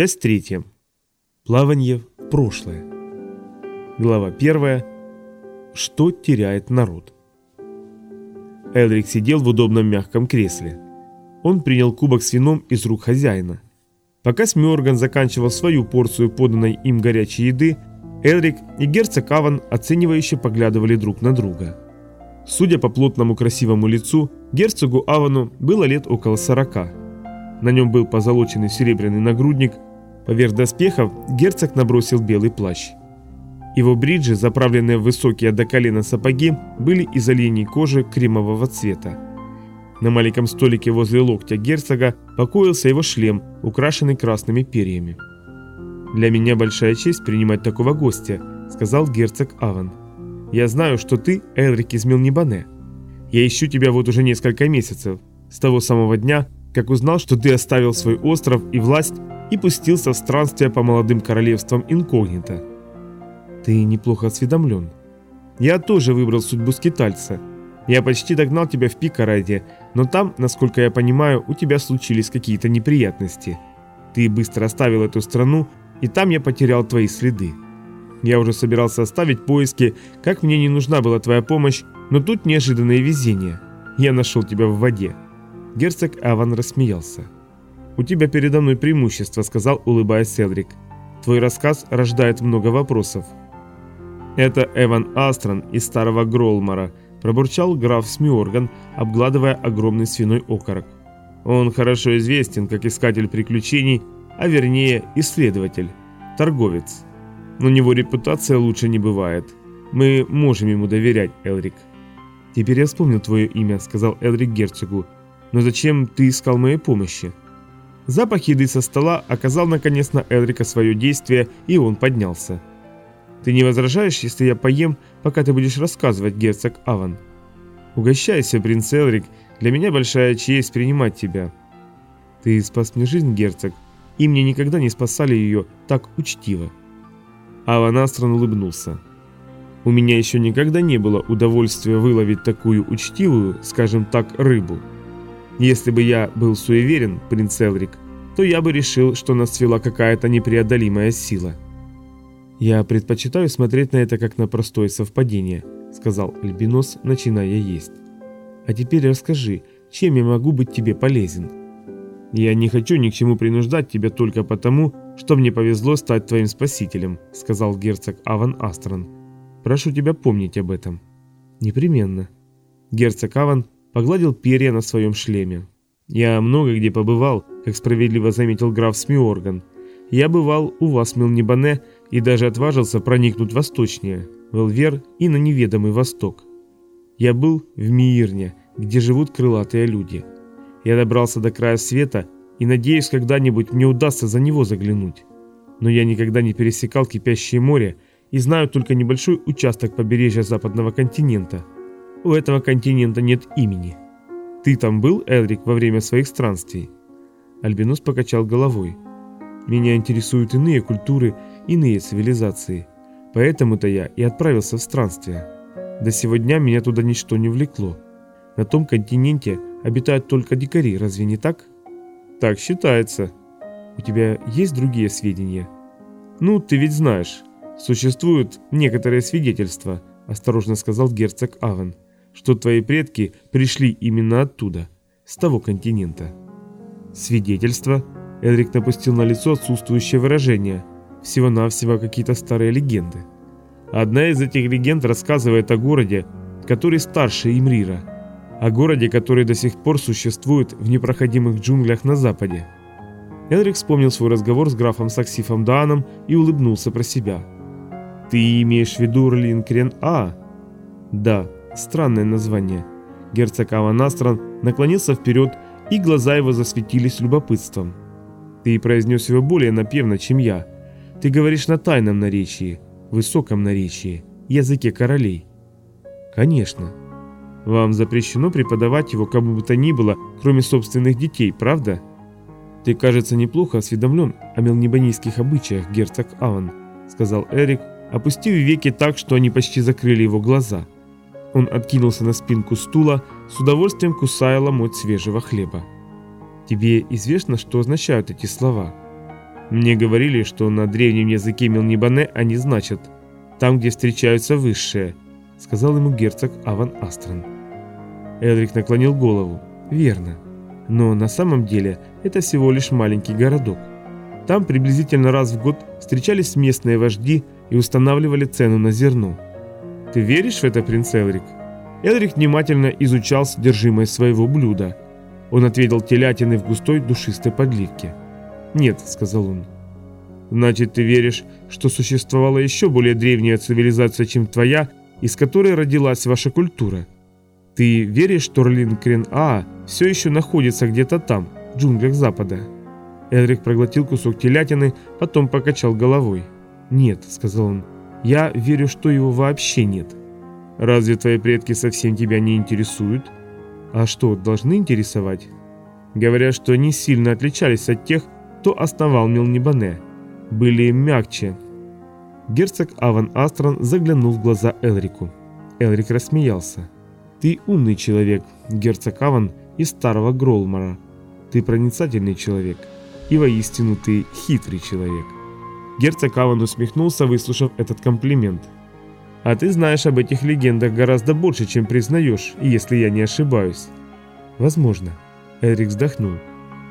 Часть третья. Плавание в прошлое. Глава первая. Что теряет народ? Элрик сидел в удобном мягком кресле. Он принял кубок с вином из рук хозяина. Пока Смёрган заканчивал свою порцию поданной им горячей еды, Элрик и герцог Аван оценивающе поглядывали друг на друга. Судя по плотному красивому лицу, герцогу Авану было лет около сорока. На нем был позолоченный серебряный нагрудник, поверх доспехов герцог набросил белый плащ. Его бриджи, заправленные в высокие до колена сапоги, были из оленей кожи кремового цвета. На маленьком столике возле локтя герцога покоился его шлем, украшенный красными перьями. «Для меня большая честь принимать такого гостя», — сказал герцог Аван. «Я знаю, что ты Элрик из Милнибане. Я ищу тебя вот уже несколько месяцев, с того самого дня, как узнал, что ты оставил свой остров и власть и пустился в странствие по молодым королевствам инкогнито. Ты неплохо осведомлен. Я тоже выбрал судьбу скитальца. Я почти догнал тебя в Пикараде, но там, насколько я понимаю, у тебя случились какие-то неприятности. Ты быстро оставил эту страну, и там я потерял твои следы. Я уже собирался оставить поиски, как мне не нужна была твоя помощь, но тут неожиданное везение. Я нашел тебя в воде. Герцог Аван рассмеялся. «У тебя передо мной преимущество», — сказал, улыбаясь Селрик. «Твой рассказ рождает много вопросов». «Это Эван Астрон из Старого Гролмара», — пробурчал граф Смиорган, обгладывая огромный свиной окорок. «Он хорошо известен как искатель приключений, а вернее исследователь, торговец. Но него репутация лучше не бывает. Мы можем ему доверять, Элрик». «Теперь я вспомнил твое имя», — сказал Элрик герцогу. Но зачем ты искал моей помощи? Запах еды со стола оказал наконец на Элрика свое действие, и он поднялся. «Ты не возражаешь, если я поем, пока ты будешь рассказывать, герцог Аван?» «Угощайся, принц Элрик, для меня большая честь принимать тебя». «Ты спас мне жизнь, герцог, и мне никогда не спасали ее так учтиво». Аван Астрон улыбнулся. «У меня еще никогда не было удовольствия выловить такую учтивую, скажем так, рыбу». Если бы я был суеверен, принц Элрик, то я бы решил, что нас свела какая-то непреодолимая сила. «Я предпочитаю смотреть на это как на простое совпадение», — сказал Альбинос, начиная есть. «А теперь расскажи, чем я могу быть тебе полезен?» «Я не хочу ни к чему принуждать тебя только потому, что мне повезло стать твоим спасителем», — сказал герцог Аван Астрон. «Прошу тебя помнить об этом». «Непременно». Герцог Аван погладил перья на своем шлеме. «Я много где побывал», как справедливо заметил граф Смиорган. «Я бывал у вас в Милнебане и даже отважился проникнуть восточнее, в Элвер и на неведомый восток. Я был в Миирне, где живут крылатые люди. Я добрался до края света и надеюсь, когда-нибудь мне удастся за него заглянуть. Но я никогда не пересекал кипящее море и знаю только небольшой участок побережья западного континента – у этого континента нет имени. Ты там был, Элрик, во время своих странствий?» Альбинос покачал головой. «Меня интересуют иные культуры, иные цивилизации. Поэтому-то я и отправился в странствие. До сего дня меня туда ничто не влекло. На том континенте обитают только дикари, разве не так?» «Так считается. У тебя есть другие сведения?» «Ну, ты ведь знаешь. Существуют некоторые свидетельства», – осторожно сказал герцог Авен что твои предки пришли именно оттуда, с того континента. Свидетельство. Элрик напустил на лицо отсутствующее выражение. Всего-навсего какие-то старые легенды. Одна из этих легенд рассказывает о городе, который старше Имрира. О городе, который до сих пор существует в непроходимых джунглях на западе. Элрик вспомнил свой разговор с графом Саксифом Дааном и улыбнулся про себя. «Ты имеешь в виду Рлинкрен А?» «Да, Странное название. Герцог Аванастран наклонился вперед, и глаза его засветились любопытством. Ты произнес его более напевно, чем я. Ты говоришь на тайном наречии, высоком наречии, языке королей. Конечно. Вам запрещено преподавать его кому бы то ни было, кроме собственных детей, правда? Ты, кажется, неплохо осведомлен о мелнебанийских обычаях, герцог Аван, сказал Эрик, опустив веки так, что они почти закрыли его глаза. Он откинулся на спинку стула, с удовольствием кусая ломоть свежего хлеба. «Тебе известно, что означают эти слова?» Мне говорили, что на древнем языке Мелнибане они значат «там, где встречаются высшие», сказал ему герцог Аван Астрон. Элрик наклонил голову. «Верно. Но на самом деле это всего лишь маленький городок. Там приблизительно раз в год встречались местные вожди и устанавливали цену на зерно. Ты веришь в это, принц Элрик?» Элрик внимательно изучал содержимое своего блюда. Он отведал телятины в густой душистой подливке. «Нет», — сказал он. «Значит, ты веришь, что существовала еще более древняя цивилизация, чем твоя, из которой родилась ваша культура? Ты веришь, что Рлин Крен А все еще находится где-то там, в джунглях Запада?» Элрик проглотил кусок телятины, потом покачал головой. «Нет», — сказал он, — «я верю, что его вообще нет». «Разве твои предки совсем тебя не интересуют?» «А что, должны интересовать?» Говорят, что они сильно отличались от тех, кто основал Милнибане. Были мягче. Герцог Аван Астрон заглянул в глаза Элрику. Элрик рассмеялся. «Ты умный человек, герцог Аван из старого Гролмара. Ты проницательный человек. И воистину ты хитрый человек». Герцог Аван усмехнулся, выслушав этот комплимент. «А ты знаешь об этих легендах гораздо больше, чем признаешь, если я не ошибаюсь». «Возможно». Элрик вздохнул.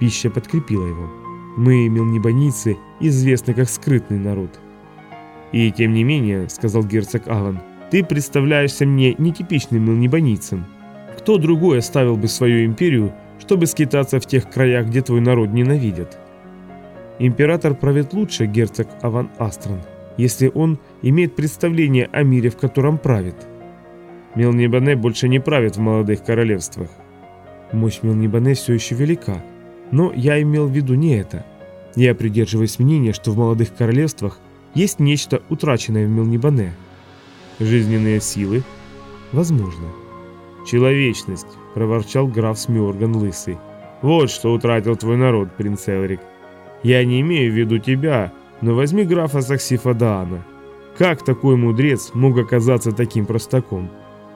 Пища подкрепила его. Мы, мелнебаницы, известны как скрытный народ. И тем не менее, сказал герцог Алан, ты представляешься мне нетипичным мелнебаницем. Кто другой оставил бы свою империю, чтобы скитаться в тех краях, где твой народ ненавидят? Император правит лучше, герцог Аван Астрон, если он имеет представление о мире, в котором правит. Мелнебане больше не правит в молодых королевствах. Мощь Мелнебане все еще велика, но я имел в виду не это. Я придерживаюсь мнения, что в молодых королевствах есть нечто утраченное в Мелнибане. Жизненные силы? Возможно. Человечность, проворчал граф Смиорган Лысый. Вот что утратил твой народ, принц Элрик. Я не имею в виду тебя, но возьми графа Саксифа Даана. Как такой мудрец мог оказаться таким простаком?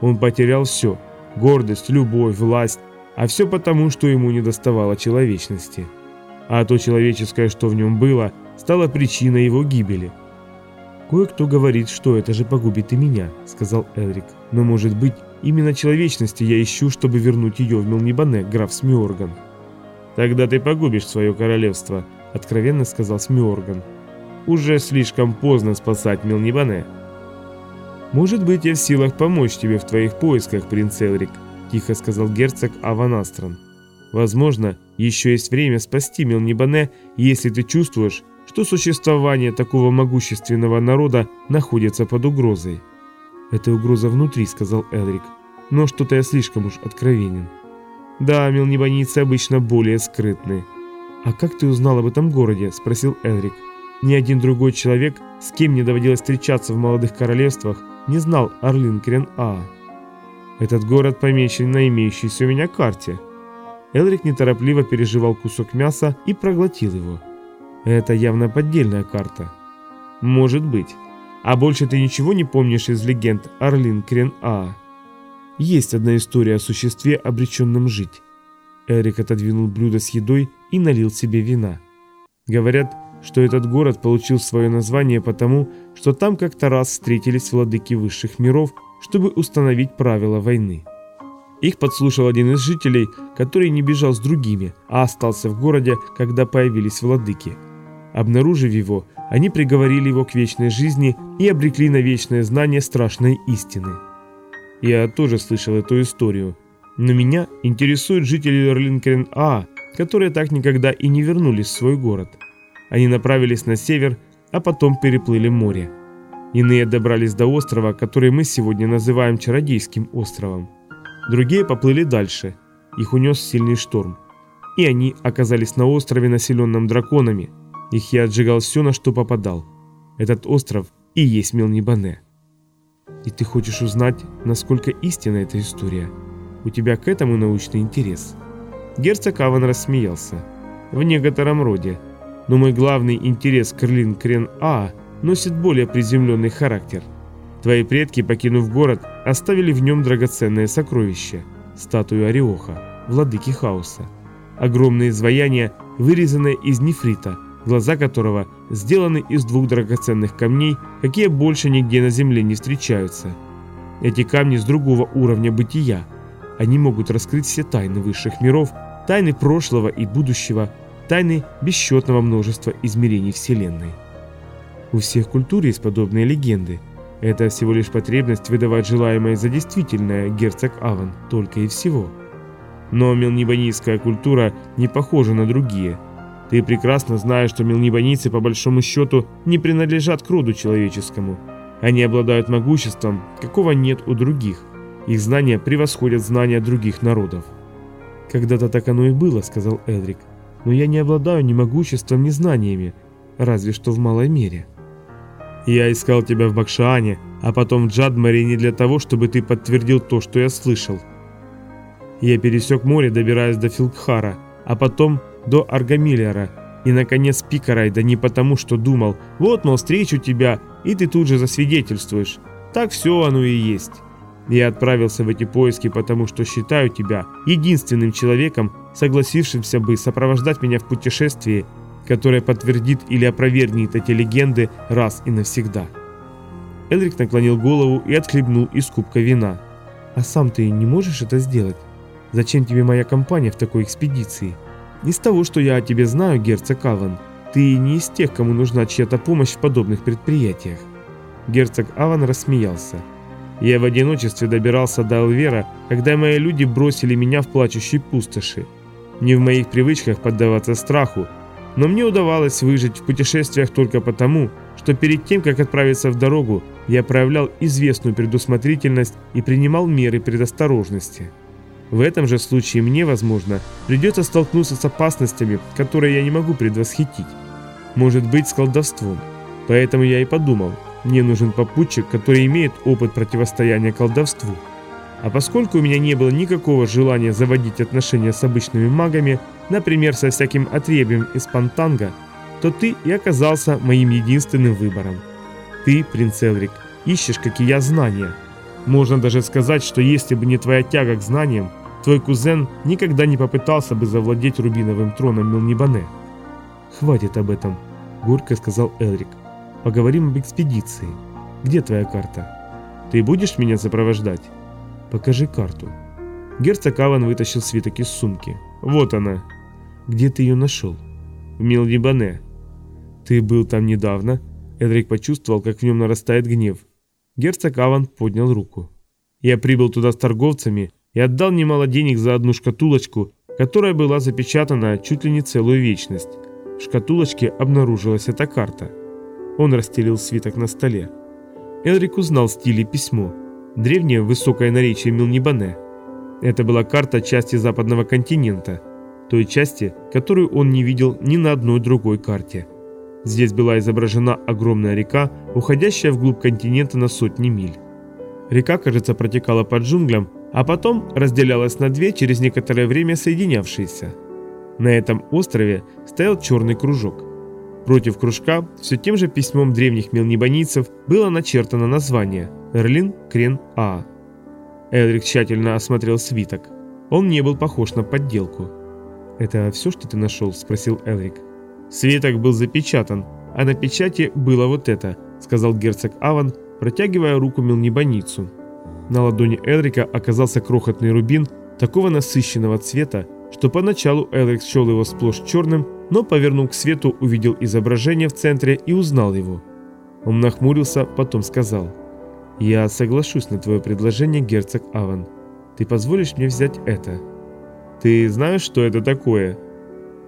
Он потерял все – гордость, любовь, власть, а все потому, что ему не доставало человечности. А то человеческое, что в нем было, стало причиной его гибели. «Кое-кто говорит, что это же погубит и меня», — сказал Элрик. «Но, может быть, именно человечности я ищу, чтобы вернуть ее в Мелнибане, граф Смиорган». «Тогда ты погубишь свое королевство», — откровенно сказал Смиорган. «Уже слишком поздно спасать Мелнибане». «Может быть, я в силах помочь тебе в твоих поисках, принц Элрик», тихо сказал герцог Аванастрон. Возможно, еще есть время спасти Мелнибане, если ты чувствуешь, что существование такого могущественного народа находится под угрозой. «Это угроза внутри», — сказал Элрик. «Но что-то я слишком уж откровенен». «Да, мелнибанийцы обычно более скрытны». «А как ты узнал об этом городе?» — спросил Элрик. Ни один другой человек, с кем мне доводилось встречаться в молодых королевствах, не знал Орлин Крен-А. Этот город помечен на имеющейся у меня карте. Элрик неторопливо переживал кусок мяса и проглотил его. Это явно поддельная карта. Может быть. А больше ты ничего не помнишь из легенд Орлин Крен А? Есть одна история о существе, обреченном жить. Эрик отодвинул блюдо с едой и налил себе вина. Говорят, что этот город получил свое название потому, что там как-то раз встретились владыки высших миров чтобы установить правила войны. Их подслушал один из жителей, который не бежал с другими, а остался в городе, когда появились владыки. Обнаружив его, они приговорили его к вечной жизни и обрекли на вечное знание страшной истины. Я тоже слышал эту историю, но меня интересуют жители Эрлинкрен-А, которые так никогда и не вернулись в свой город. Они направились на север, а потом переплыли море. Иные добрались до острова, который мы сегодня называем Чародейским островом. Другие поплыли дальше. Их унес сильный шторм. И они оказались на острове, населенном драконами. Их я отжигал все, на что попадал. Этот остров и есть Мелнибане. И ты хочешь узнать, насколько истинна эта история? У тебя к этому научный интерес? Герцог Аван рассмеялся. В некотором роде. Но мой главный интерес к Рлин Крен А – носит более приземленный характер. Твои предки, покинув город, оставили в нем драгоценное сокровище – статую Ореоха, владыки хаоса. Огромные изваяния, вырезанные из нефрита, глаза которого сделаны из двух драгоценных камней, какие больше нигде на земле не встречаются. Эти камни с другого уровня бытия. Они могут раскрыть все тайны высших миров, тайны прошлого и будущего, тайны бесчетного множества измерений Вселенной. У всех культур есть подобные легенды. Это всего лишь потребность выдавать желаемое за действительное, герцог Аван, только и всего. Но мелнибанийская культура не похожа на другие. Ты прекрасно знаешь, что мелнибанийцы по большому счету не принадлежат к роду человеческому. Они обладают могуществом, какого нет у других. Их знания превосходят знания других народов. «Когда-то так оно и было», — сказал Эдрик. «Но я не обладаю ни могуществом, ни знаниями, разве что в малой мере». «Я искал тебя в Бакшаане, а потом в Джадмаре не для того, чтобы ты подтвердил то, что я слышал. Я пересек море, добираясь до Филкхара, а потом до Аргамиллера и, наконец, Пикарайда не потому, что думал, вот, мол, встречу тебя, и ты тут же засвидетельствуешь. Так все оно и есть. Я отправился в эти поиски, потому что считаю тебя единственным человеком, согласившимся бы сопровождать меня в путешествии, которое подтвердит или опровергнет эти легенды раз и навсегда. Элрик наклонил голову и отхлебнул из кубка вина. «А сам ты не можешь это сделать? Зачем тебе моя компания в такой экспедиции? Из того, что я о тебе знаю, герцог Аван, ты не из тех, кому нужна чья-то помощь в подобных предприятиях». Герцог Аван рассмеялся. «Я в одиночестве добирался до Алвера, когда мои люди бросили меня в плачущей пустоши. Не в моих привычках поддаваться страху, но мне удавалось выжить в путешествиях только потому, что перед тем, как отправиться в дорогу, я проявлял известную предусмотрительность и принимал меры предосторожности. В этом же случае мне, возможно, придется столкнуться с опасностями, которые я не могу предвосхитить. Может быть, с колдовством. Поэтому я и подумал, мне нужен попутчик, который имеет опыт противостояния колдовству. А поскольку у меня не было никакого желания заводить отношения с обычными магами, например, со всяким отребием из Пантанга, то ты и оказался моим единственным выбором. Ты, принц Элрик, ищешь, как и я, знания. Можно даже сказать, что если бы не твоя тяга к знаниям, твой кузен никогда не попытался бы завладеть рубиновым троном Милнибане. «Хватит об этом», – горько сказал Элрик. «Поговорим об экспедиции. Где твоя карта? Ты будешь меня сопровождать?» «Покажи карту». Герцог Аван вытащил свиток из сумки. «Вот она». «Где ты ее нашел?» «В Милнибане». «Ты был там недавно?» Эдрик почувствовал, как в нем нарастает гнев. Герцог Аван поднял руку. «Я прибыл туда с торговцами и отдал немало денег за одну шкатулочку, которая была запечатана чуть ли не целую вечность. В шкатулочке обнаружилась эта карта. Он расстелил свиток на столе. Элрик узнал стиль и письмо. Древнее высокое наречие Милнибане. Это была карта части западного континента, той части, которую он не видел ни на одной другой карте. Здесь была изображена огромная река, уходящая вглубь континента на сотни миль. Река, кажется, протекала под джунглям, а потом разделялась на две через некоторое время соединявшиеся. На этом острове стоял черный кружок. Против кружка все тем же письмом древних мелнибанийцев было начертано название «Эрлин Крен А». Элрик тщательно осмотрел свиток. Он не был похож на подделку. «Это все, что ты нашел?» – спросил Элрик. Свиток был запечатан, а на печати было вот это, сказал герцог Аван, протягивая руку мелнибаницу. На ладони Элрика оказался крохотный рубин такого насыщенного цвета, что поначалу Элрик счел его сплошь черным, но повернув к свету, увидел изображение в центре и узнал его. Он нахмурился, потом сказал, «Я соглашусь на твое предложение, герцог Аван. Ты позволишь мне взять это?» «Ты знаешь, что это такое?»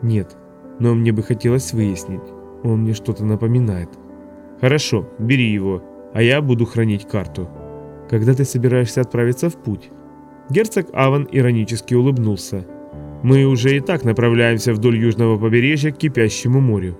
«Нет, но мне бы хотелось выяснить. Он мне что-то напоминает». «Хорошо, бери его, а я буду хранить карту». «Когда ты собираешься отправиться в путь?» Герцог Аван иронически улыбнулся. «Мы уже и так направляемся вдоль южного побережья к кипящему морю».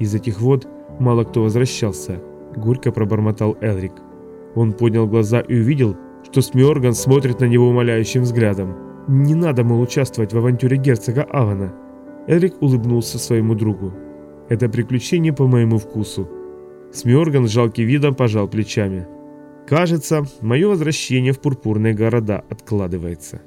Из этих вод мало кто возвращался, горько пробормотал Элрик. Он поднял глаза и увидел, что Смиорган смотрит на него умоляющим взглядом. «Не надо, мол, участвовать в авантюре герцога Авана». Эрик улыбнулся своему другу. «Это приключение по моему вкусу». Смиорган с жалким видом пожал плечами. «Кажется, мое возвращение в пурпурные города откладывается».